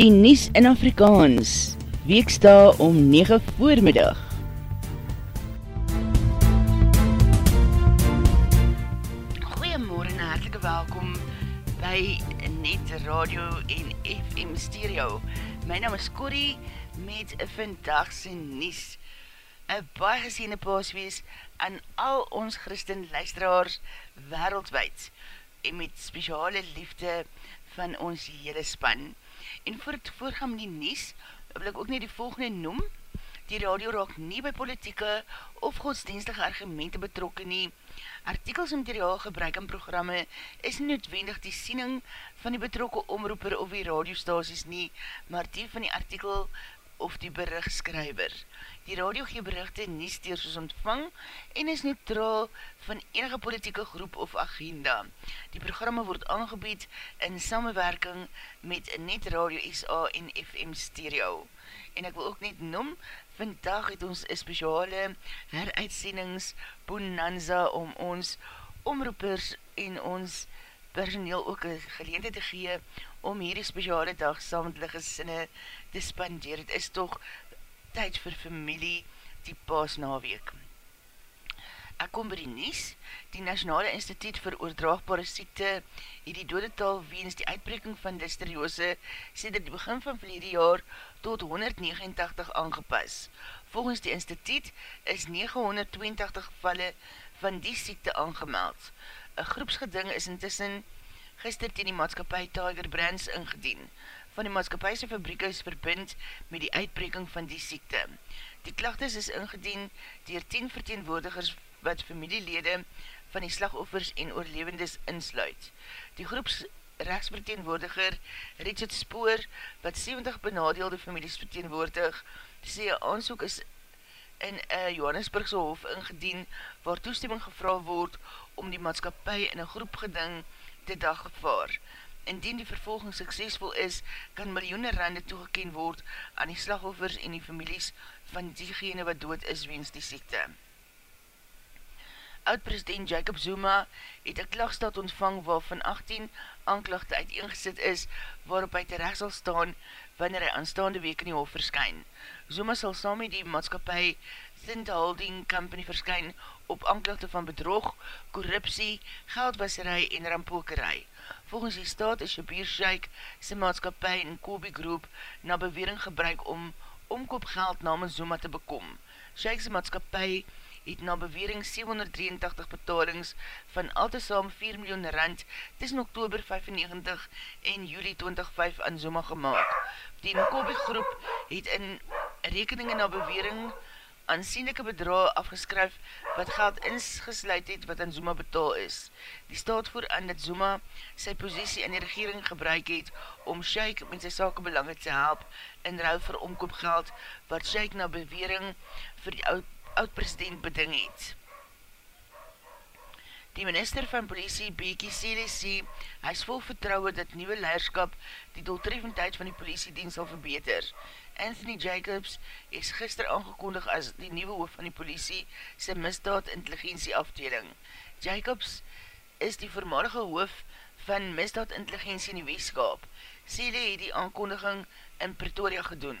Die Nies in Afrikaans, weeksta om 9 voormiddag. Goeiemorgen en hartelike welkom by Net Radio en FM Stereo. My naam is Corrie met vandagse Nies. Een baie gesiene paaswees aan al ons christen luisteraars wereldwijd en met speciale liefde van ons hele span. En voor het voorgaan die Nies, wil ek ook nie die volgende noem. Die radio raak nie by politieke of godsdienstige argumente betrokken nie. Artikels en materiaal gebruik in programme is noodwendig die siening van die betrokke omroeper of die radiostasies nie, maar die van die artikel of die berichtskryver. Die radio gee berichte nie steers soos ontvang en is neutraal van enige politieke groep of agenda. Die programme word aangebied in samenwerking met Net Radio SA en FM Stereo. En ek wil ook net noem, vandag het ons een speciale heruitsendings bonanza om ons omroepers en ons personeel ook een geleende te gee om hierdie speciale dag saam met hulle gesinne te spandeer. Het is toch tyd vir familie die paas naweek. Ek kom by die Nies, die Nationale Instituut vir Oordraagbare Siekte het die dodetal weens die uitbreking van listeriose sê dat die begin van verlede jaar tot 189 aangepas. Volgens die instituut is 982 gevalle van die siekte aangemeld. Een groepsgeding is intussen gister teen die maatskapie Tiger Brands ingedien. Van die maatskapijse fabriek is verbind met die uitbreking van die siekte. Die klachtes is ingedien dier 10 verteenwoordigers wat familielede van die slagoffers en oorlevendes insluit. Die groeps rechtsverteenwoordiger Richard Spoor, wat 70 benadeelde families verteenwoordig, sê een aansoek is in een Johannesburgse hof ingedien, waar toestemming gevra word om die maatskapie in een groep geding te dag gevaar. Indien die vervolging suksesvol is, kan miljoene rande toegekend word aan die slagoffers en die families van diegene wat dood is weens die siekte. Oud-president Jacob Zuma het een klagstad ontvang waarvan 18 aanklachte uiteengesit is waarop hy terecht sal staan wanneer hy aanstaande week in die hof verskyn. Zuma sal saam met die maatskapie Think Holding Company verskyn op aanklachte van bedrog, korruptie, geldwasserij en rampokerij. Volgens die staat is Shabir Sheikh sy maatskapie en Kobe Group na bewering gebruik om omkoopgeld namens Zuma te bekom. Sheikh sy maatskapie het na bewering 783 betalings van al te saam 4 miljoen rand tussen oktober 95 en juli 2005 aan Zuma gemaakt. Die Nkobe groep het in rekeninge na bewering aansienlijke bedra afgeskryf wat geld insgesluid het wat aan Zuma betaal is. Die staat voer aan dat Zuma sy posiesie in die regering gebruik het om Sheikh met sy sake belange te help in ruil vir omkoopgeld wat Sheikh na bewering vir die oud oud-president beding het. Die minister van politie, Bekie Sele, sê, hy is vol vertrouwe dat nieuwe leiderskap die doeltreffendheid van die politiedienst sal verbeter. Anthony Jacobs is gister aangekondig as die nieuwe hoof van die politie sy misdaad intelligentie afdeling. Jacobs is die voormalige hoof van misdaad intelligentie in die weeskap. Sele het die aankondiging in Pretoria gedoen.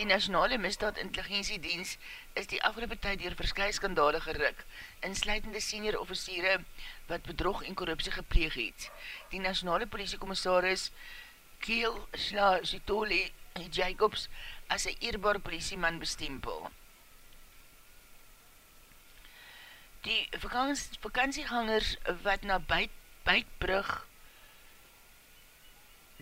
Die Nationale Misdaad Intelligentie Dienst is die afgelopen tyd dier verskye skandale geruk, insluitende senior officiere wat bedrog en korruptie gepleeg het. Die Nationale Politiekommissaris Keel Sla Zitole Jacobs as een eerbare politieman bestempel. Die vakantiegangers wat na Buitbrug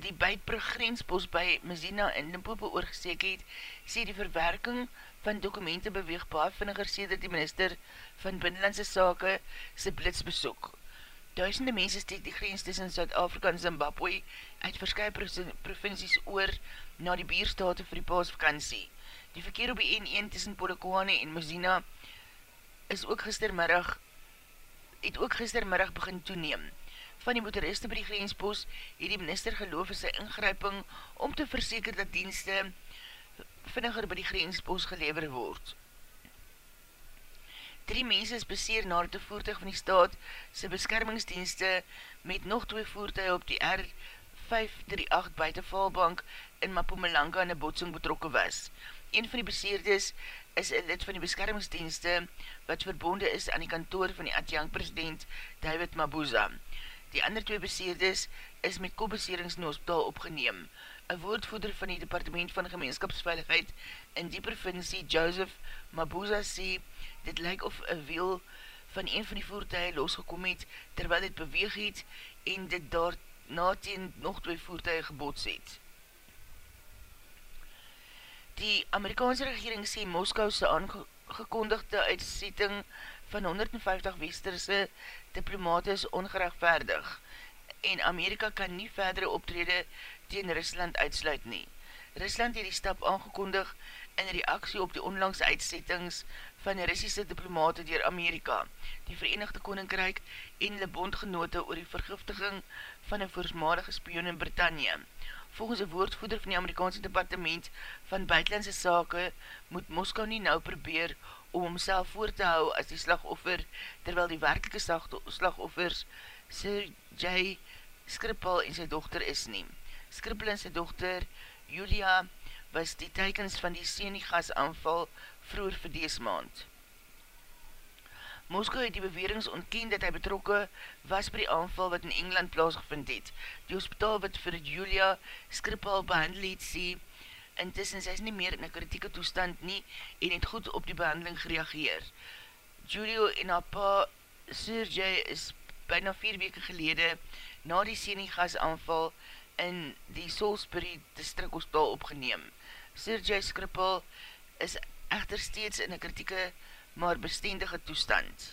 die Beitbrug grensbos by Messina in Limpopo oorgesteek het, sê die verwerking van dokumente beweeg baar vinniger sê dat die minister van Binnenlandse Sake sy blits besoek. Duisende mense steek die grens tussen Zuid-Afrika en Zimbabwe uit verskye provincies oor na die bierstate vir die paasvakantie. Die verkeer op die N1 tussen Polokwane en Messina is ook gistermiddag het ook gistermiddag begin toeneem van die motoriste by die grensbos het die minister geloof in sy ingryping om te verseker dat dienste vinniger by die grensbos gelever word. Drie mense is beseer na het voertuig van die staat sy beskermingsdienste met nog twee voertuig op die R 538 buitenvalbank in Mapumalanga in een botsing betrokken was. Een van die beseerdes is een lid van die beskermingsdienste wat verbonde is aan die kantoor van die adjunct-president David Mabuza. Die ander twee beseerdes is met kopbeserings in hospitaal opgeneem. Een woordvoeder van die departement van gemeenskapsveiligheid in die provincie, Joseph Mabuza, sê, dit lyk of een wiel van een van die voertuig losgekom het, terwyl dit beweeg het en dit daar na teen nog twee voertuig gebots het. Die Amerikaanse regering sê Moskou se aangekondigde uitsetting van 150 westerse diplomate is ongerechtvaardig en Amerika kan nie verdere optrede teen Rusland uitsluit nie. Rusland het die stap aangekondig in reaksie op die onlangs uitsettings van Russische diplomate dier Amerika, die Verenigde Koninkrijk en die bondgenote oor die vergiftiging van een voorsmalige spion in Britannië. Volgens een woordvoeder van die Amerikaanse departement van buitenlandse sake moet Moskou nie nou probeer om homself voor te hou as die slagoffer, terwyl die werkelike slagoffers Sergei Skripal en sy dochter is nie. Skripal en sy dochter Julia was die teikens van die Senigas aanval vroer vir dees maand. Moskou het die bewerings ontken dat hy betrokke was by die aanval wat in Engeland plaasgevind het. Die hospitaal wat vir Julia Skripal behandel het sê, intussen sy is nie meer in een kritieke toestand nie en het goed op die behandeling gereageer. Julio en haar pa Sergei is bijna vier weke gelede na die Senigas aanval in die Salisbury district hospitaal opgeneem. Sergei Skripal is echter steeds in een kritieke maar bestendige toestand.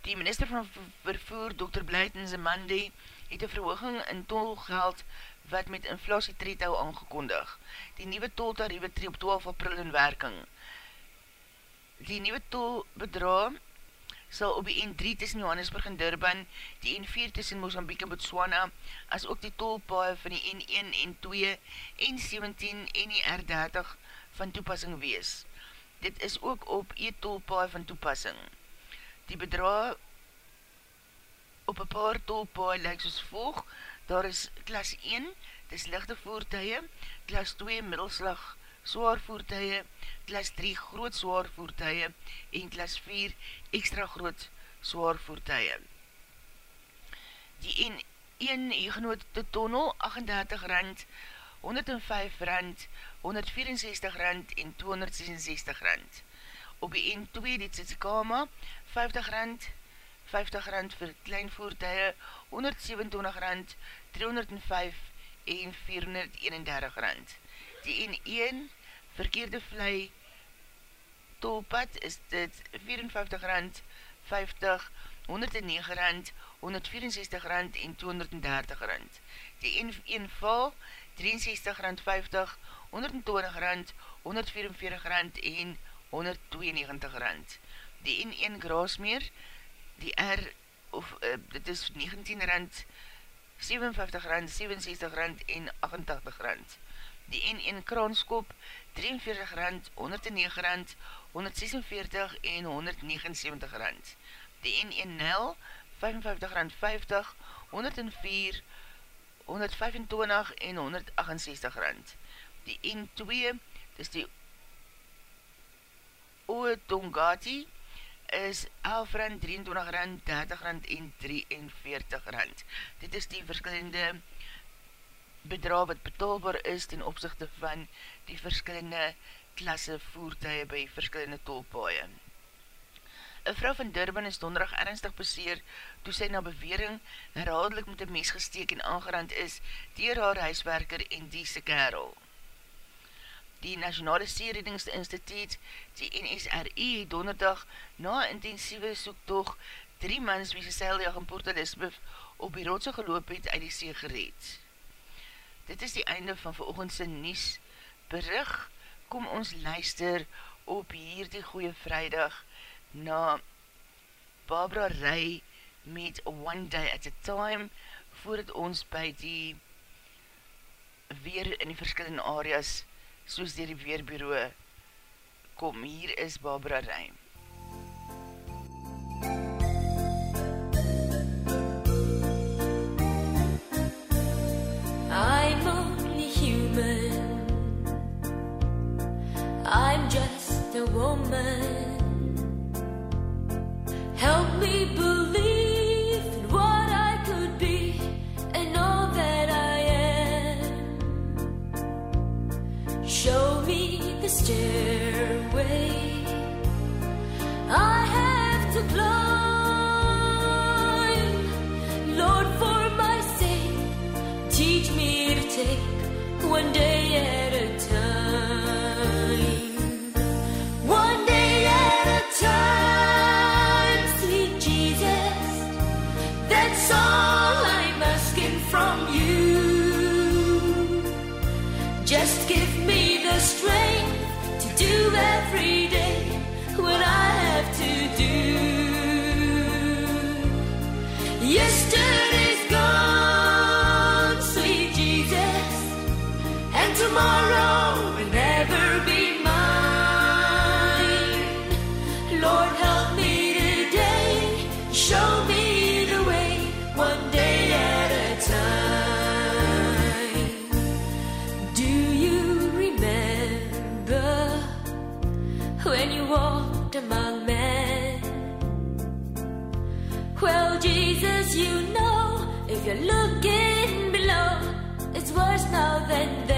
Die minister van vervoer, Dr. Blyten Zemande, het een verhooging in tolgeld wat met inflatie treetou aangekondig. Die nieuwe toltariewe tree op 12 april in werking. Die nieuwe tolbedra sal op die N3 tussen Johannesburg en Durban, die N4 tussen Mozambique en Botswana, as ook die tolpaie van die N1, N2, N17 en die R30 van toepassing wees. Dit is ook op e-tolpaie van toepassing. Die bedra op een paar tolpaie lyk soos volg, daar is klas 1, dis lichte voertuie, klas 2 middelslag zwaar voertuie, klas 3 groot zwaar voertuie en klas 4 extra groot zwaar voertuie. Die en 1 genote tonnel 38 rand, 105 rand, 164 rand en 266 rand. Op die N2 die Tsitsikama 50 rand, 50 rand vir klein voertuie, 127 rand, 305 en 431 rand. Die N1 verkeerde vlei tolpad is dit 54 rand 50, 109 rand, 164 rand en 230 rand. Die N1 val 63 rand 50, 120 rand, 144 rand en 192 rand. Die N1 Grasmeer, die R, of uh, dit is 19 rand, 57 rand, 67 rand en 88 rand. Die N1 Kraanskop, 43 rand, 109 rand, 146 en 179 rand. Die N1 Nel, 55 rand 50, 104, 125 en 168 rand. Die N2, dis die Oetongati, is 11 rand, 23 rand, 30 rand en 43 rand. Dit is die verskillende bedra wat betaalbaar is ten opzichte van die verskillende klasse voertuie by verskillende tolpaaie. Een vrou van Durban is donderdag ernstig beseer toe sy na bewering herhaaldelik met een mes gesteek en aangerand is dier haar huiswerker en die se kerel. Die Nationale Seeredingsinstituut, die NSRI, donderdag na intensieve soektoog drie mans wie sy seiljag in Port Elizabeth op die rotse geloop het uit die see gereed. Dit is die einde van veroogendse Nies berig. Kom ons luister op hierdie goeie vrijdag na Barbara Ray met One Day at a Time voordat ons by die weer in die verskillende areas soos dier die weerbureau kom. Hier is Barbara Ray. woman. Help me believe in what I could be and all that I am. Show me the stairway. I have to climb. Lord, for my sake, teach me to take one day. Jesus, you know, if you're looking below, it's worse now than then.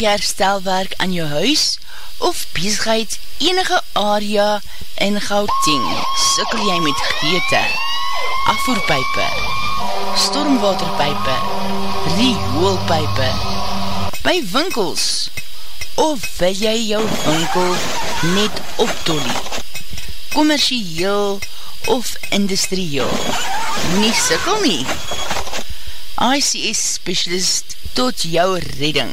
Herstelwerk aan jou huis of bezigheid enige area in Gauteng. Sikkel jy met geete, afvoerpijpe, stormwaterpijpe, rioolpijpe, by winkels of wil jy jou winkel net optolie, commercieel of industrieel. Nie sikkel nie ICS Specialist tot jou redding.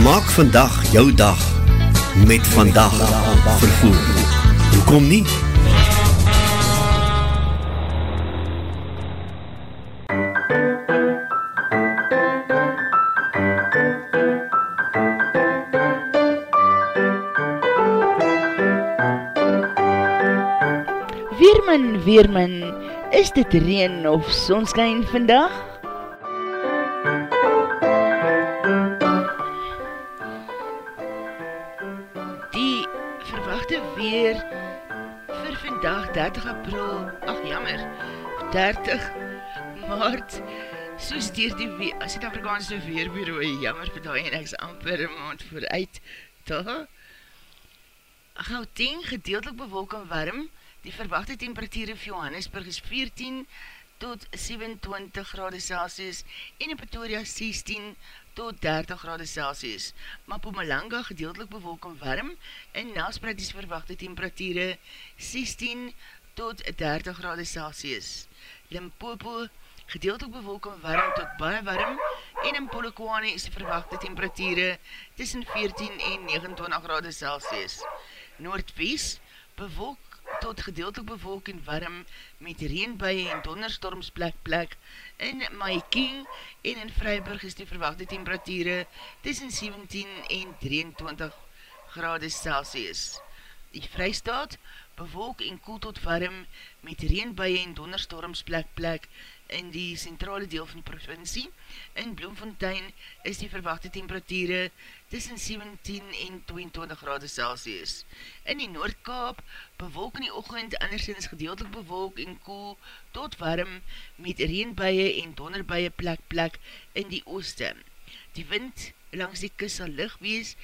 Maak vandag jou dag met vandag vervoer. Hoekom nie? Weermin, Weermin, is dit reen of sonskijn vandag? Weer vir vandag 30 april, ach jammer, 30 maart, soos dier die weer, as het Afrikaanse Weerbureau, jammer vir die en ek is amper een maand vooruit, daar, Gauteng gedeeltelik bewolk en warm, die verwachte temperatuur in Johannesburg is 14 tot 27 grade Celsius en in Pretoria 16 tot 30 grade Celsius. Mapumalanga gedeeltelik bewolk en warm en Nelspruit is verwachte temperatuur 16 tot 30 grade Celsius. Limpopo gedeeltelik bewolk en warm tot baie warm en in Polokwane is verwachte temperatuur tussen 14 en 29 grade Celsius. Noordwies bewolk tot gedeeltelik bewolk en warm met reenbuie en donderstorms plek plek in Maiking en in Vryburg is die verwachte temperatuur tussen 17 en 23 grade Celsius. Die Vrystaat bewolk en koel tot warm met reenbuie en donderstorms plek plek in die centrale deel van die provincie. In Bloemfontein is die verwachte temperatuur tussen 17 en 22 grade Celsius. In die Noordkaap bewolk in die ochend andersins gedeeltelik bewolk en koel tot warm met reenbuie en donderbuie plek plek in die ooste. Die wind langs die kus sal lig wees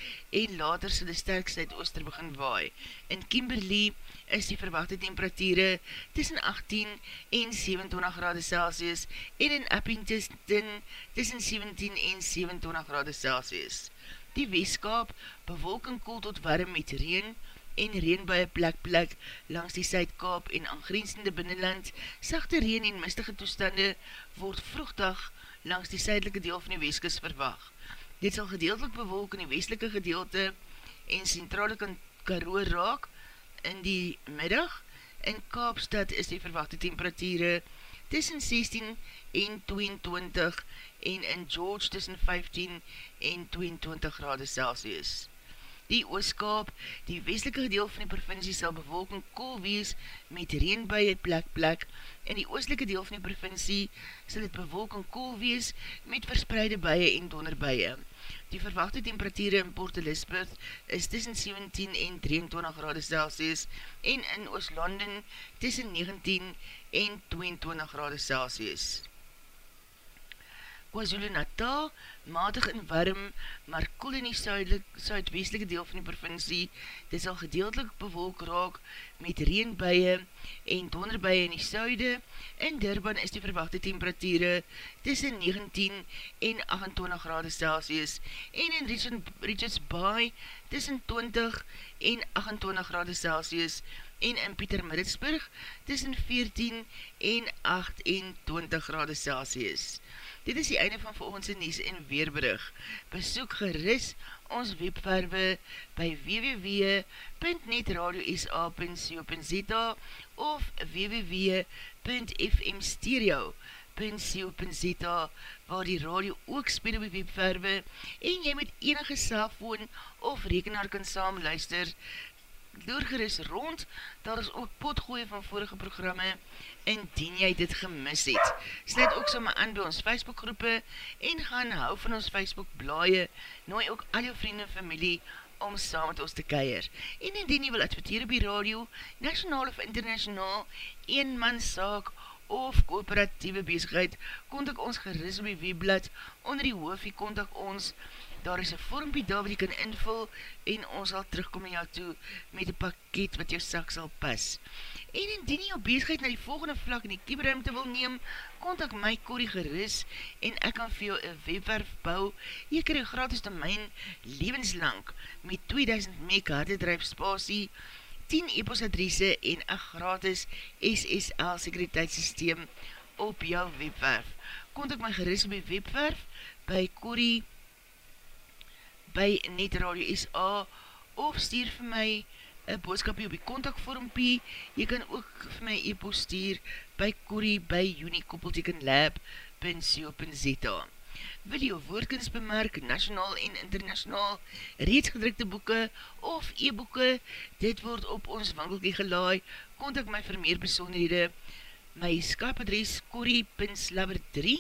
en later sal die sterk Zuidooster begin waai. In Kimberley is die verwachte temperatuur tussen 18 en 27 grade Celsius en in Eppington tussen 17 en 27 grade Celsius. Die weeskap bewolking koel tot warm met reen en reen by plek plek langs die Suidkaap en aangrensende binnenland. Sachte reen en mistige toestande word vroegdag langs die suidelike deel van die weeskus verwag. Dit sal gedeeltelik bewolk in die westelike gedeelte en centrale karoo raak in die middag. In Kaapstad is die verwachte temperatuur tussen 16 en 22 en in George tussen 15 en 22 grade Celsius. Die ooskaap, die westelike gedeel van die provincie sal bewolking koel wees met reenbuie plek plek en die oostelike deel van die provincie sal het bewolking koel wees met verspreide buie en donderbuie. Die verwachte temperatuur in Port Elizabeth is tussen 17 en 23 grade Celsius en in Ooslanden tussen 19 en 22 grade Celsius. KwaZulu Natal, matig en warm, maar koel in die suidwestelike deel van die provincie, dit sal gedeeltelik bewolk raak met reenbuie en donderbuie in die suide. In Durban is die verwachte temperatuur tussen 19 en 28 grade Celsius en in Richards Bay tussen 20 en 28 grade Celsius en in Pieter Maritsburg tussen 14 en 28 grade Celsius. Dit is die einde van volgende Nies en Weerbrug. Besoek geris ons webwerwe by www.netradiosa.co.za of www.fmstereo.co.za waar die radio ook speel op die webwerwe en jy met enige cellfoon of rekenaar kan saam luister doorgeris rond, daar is ook potgooie van vorige programme, en dien jy dit gemis het. Sluit ook sommer aan by ons Facebook groepe, en gaan hou van ons Facebook blaie, nooi ook al jou vrienden en familie, om saam met ons te keier. En indien jy wil adverteer op die radio, nationaal of internationaal, een man saak, of kooperatieve bezigheid, kontak ons geris op die webblad, onder die hoofie kontak ons, daar is een vormpie daar wat jy kan invul en ons sal terugkom in jou toe met een pakket wat jou sak sal pas. En indien jy jou bezigheid na die volgende vlak in die kieberuimte wil neem, kontak my Corrie Geris en ek kan vir jou een webwerf bou. Jy kan jou gratis domein levenslang met 2000 meg hardedrijf spasie, 10 e-post adresse en een gratis SSL sekuriteitssysteem op jou webwerf. Kontak my Geris op die webwerf by Corrie Geris by Net Radio SA of stuur vir my een boodskapie op die kontakvormpie. Jy kan ook vir my e-post stuur by Corrie by unikoppeltekenlab.co.za Wil jy woordkens bemerk, nationaal en internationaal, reeds gedrukte boeken of e-boeken, dit word op ons wankelkie gelaai, kontak my vir meer besonderhede. My skapadres corrie.slabber3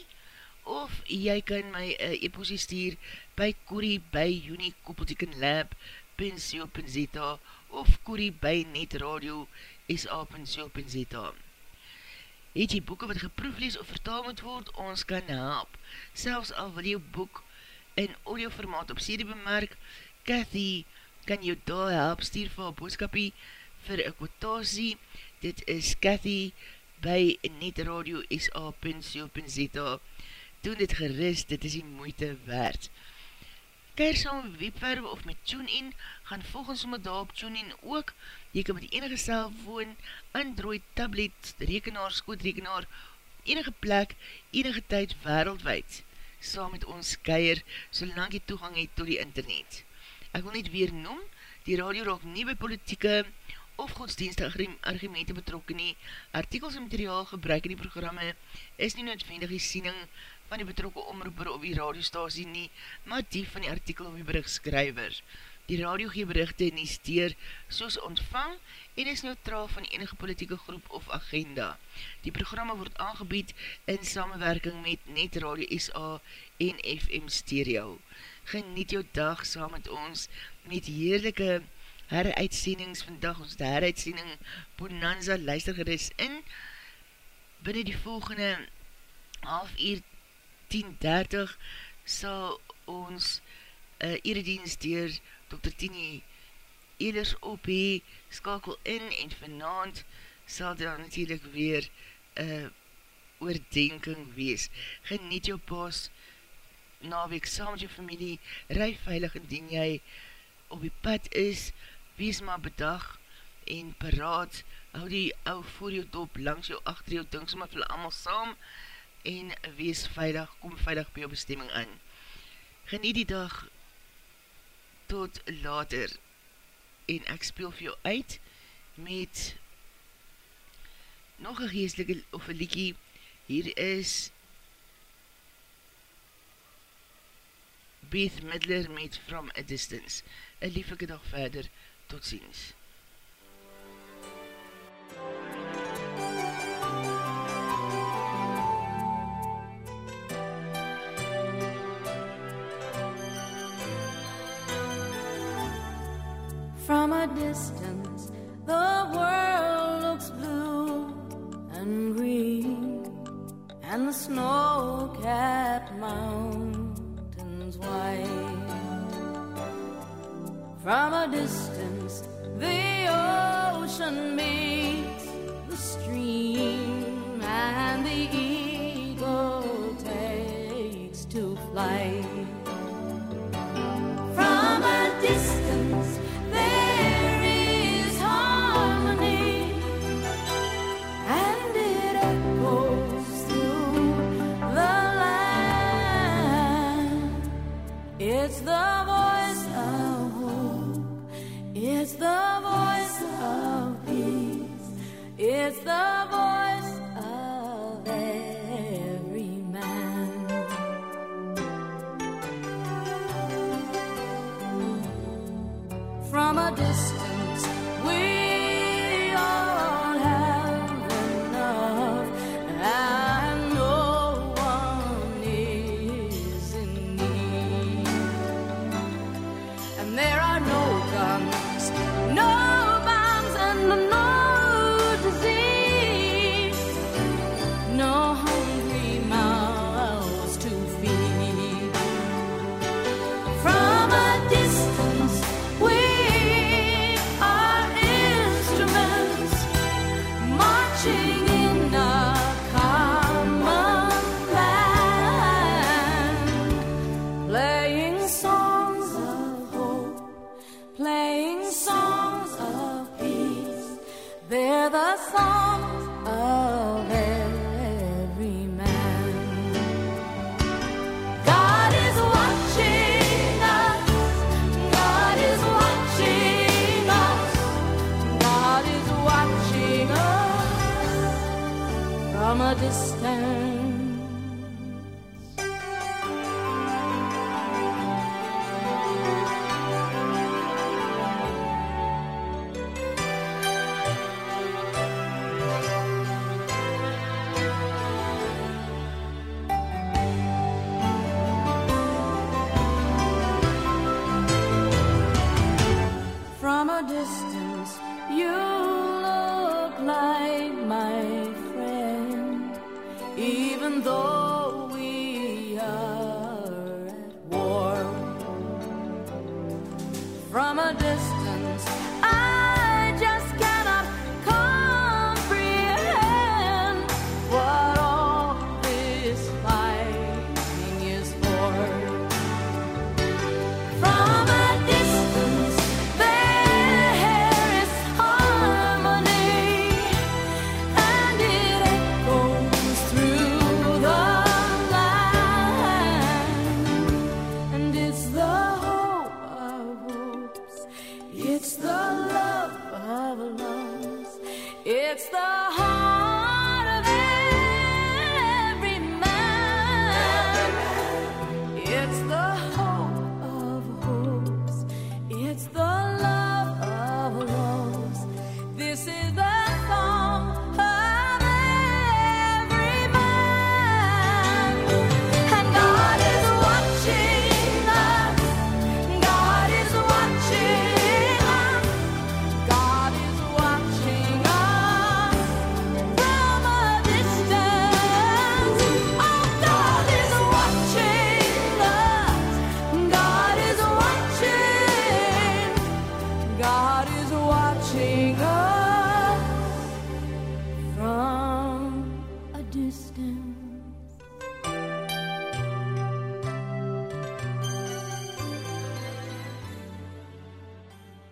of jy kan my uh, e-postie stuur by Corrie by unikoppeltekenlab.co.za of Corrie by netradio.sa.co.za Het jy boeken wat geproeflees of vertaal moet word, ons kan help. Selfs al wil jou boek in audioformaat op CD bemerk, Cathy kan jou daar help stuur vir boodskapie vir een kwotasie. Dit is Cathy by netradio.sa.co.za doen dit gerust, dit is die moeite waard. Keir saam met webwerwe of met TuneIn, gaan volgens om daar op TuneIn ook, jy kan met enige cellfoon, Android, tablet, rekenaar, skootrekenaar, enige plek, enige tyd wereldwijd, saam met ons keir, solang jy toegang het tot die internet. Ek wil net weer noem, die radio raak nie by politieke of godsdienstige argumente betrokken nie. Artikels en materiaal gebruik in die programme is nie noodwendig die siening van die betrokke omroeper op die radiostasie nie, maar die van die artikel op die berichtskryver. Die radio gee berichte nie steer soos ontvang en is neutraal van enige politieke groep of agenda. Die programma word aangebied in samenwerking met Net Radio SA en FM Stereo. Geniet jou dag saam met ons met heerlijke heruitsendings vandag, ons heruitsending Bonanza luister geris in binnen die volgende half uur 10.30 sal ons uh, eredienst dier Dr. Tini Eders op hee, skakel in en vanavond sal daar natuurlijk weer uh, oordenking wees. Geniet jou pas na week saam met jou familie, rij veilig indien jy op die pad is, wees maar bedag en paraat, hou die ou voor jou top, langs jou, achter jou, dink sommer vir allemaal saam, en wees veilig, kom veilig by jou bestemming aan. Geniet die dag tot later en ek speel vir jou uit met nog een geestelike of een liekie. Hier is Beth Midler met From a Distance. Een lieflike dag verder. Tot ziens. From the snow capped mountains white. From a distance, the ocean meets the